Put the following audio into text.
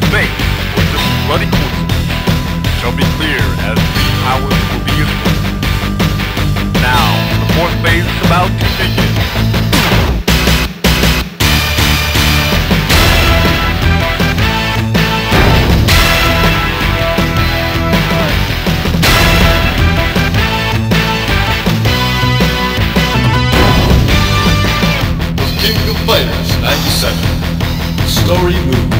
their fate, with the bloody coincidence, shall be clear as these powers will be useful. Now, the fourth phase is about to begin. King of Fighters 97. Story Movie.